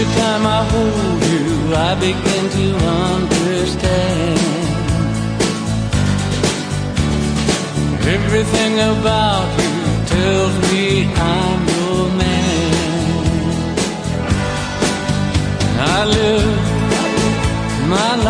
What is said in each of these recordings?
Every time I hold you, I begin to understand Everything about you tells me I'm your man. I live my life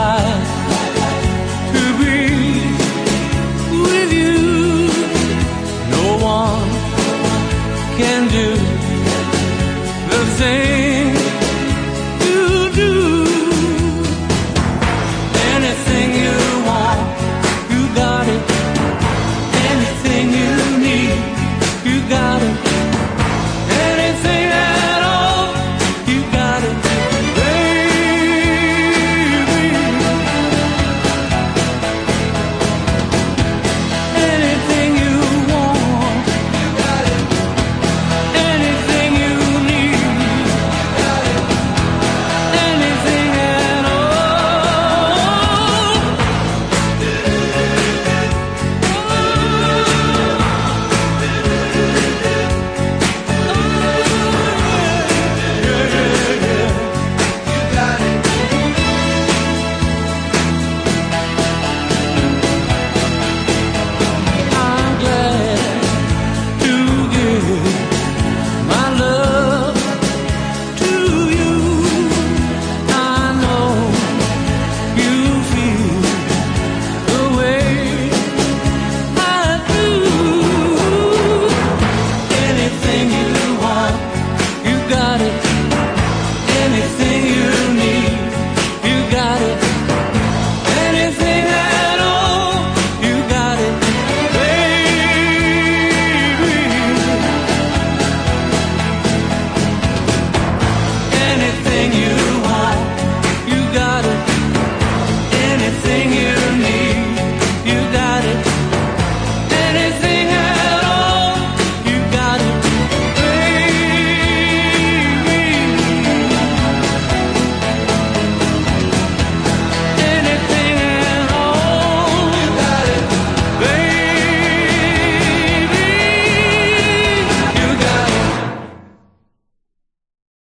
gotta